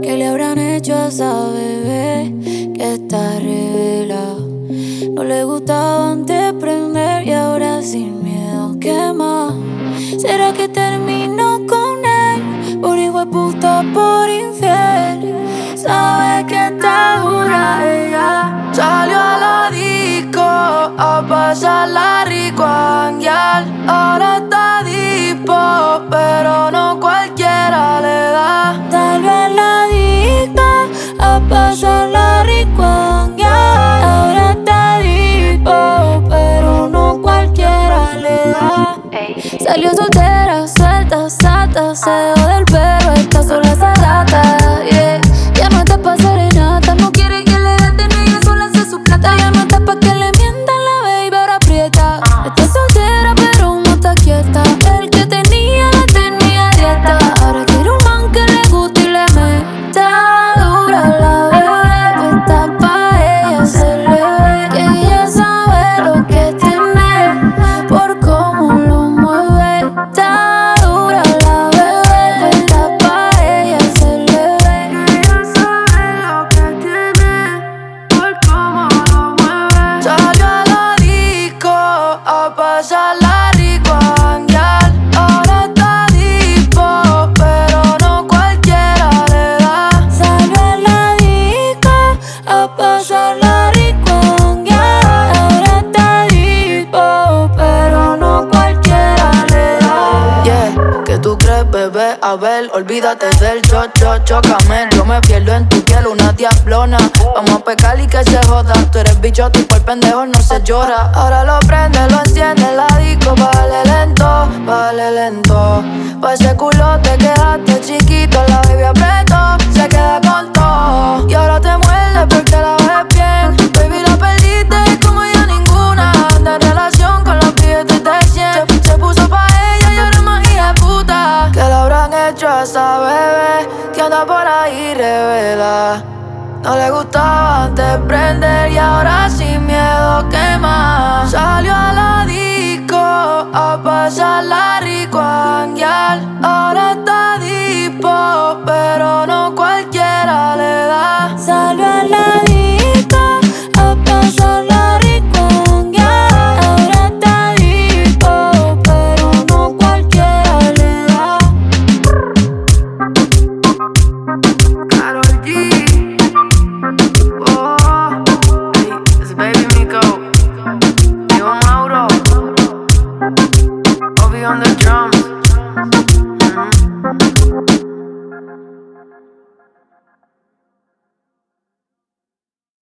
¿Qué le habrán hecho a esa bebé que está revela? No le gustaba antes prender y ahora sin miedo quema. ¿Será que terminó con él? Por hijo puta, por infiel. Sabe que está dura ella. Salió a la disco a pasarla rico a Ahora está Salió soltera, suelta, sata, se a pasarla rico Ahora está pero no cualquiera le. Yeah, ¿qué tú crees, bebé? A ver, olvídate del cho, cho, chocame. Yo me pierdo en tu piel, una diablona. Vamos a pecar y que se joda. Tú eres bicho, tú por pendejo no se llora. Ahora lo prende, lo enciende, la disco, vale lento, vale lento. Pa' ese culo te quedaste chiquito, la baby apretó, se queda habrán hecho a esa bebé que anda por ahí revela. No le gustaba antes prender y ahora sin miedo quema. Yeah.